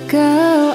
girl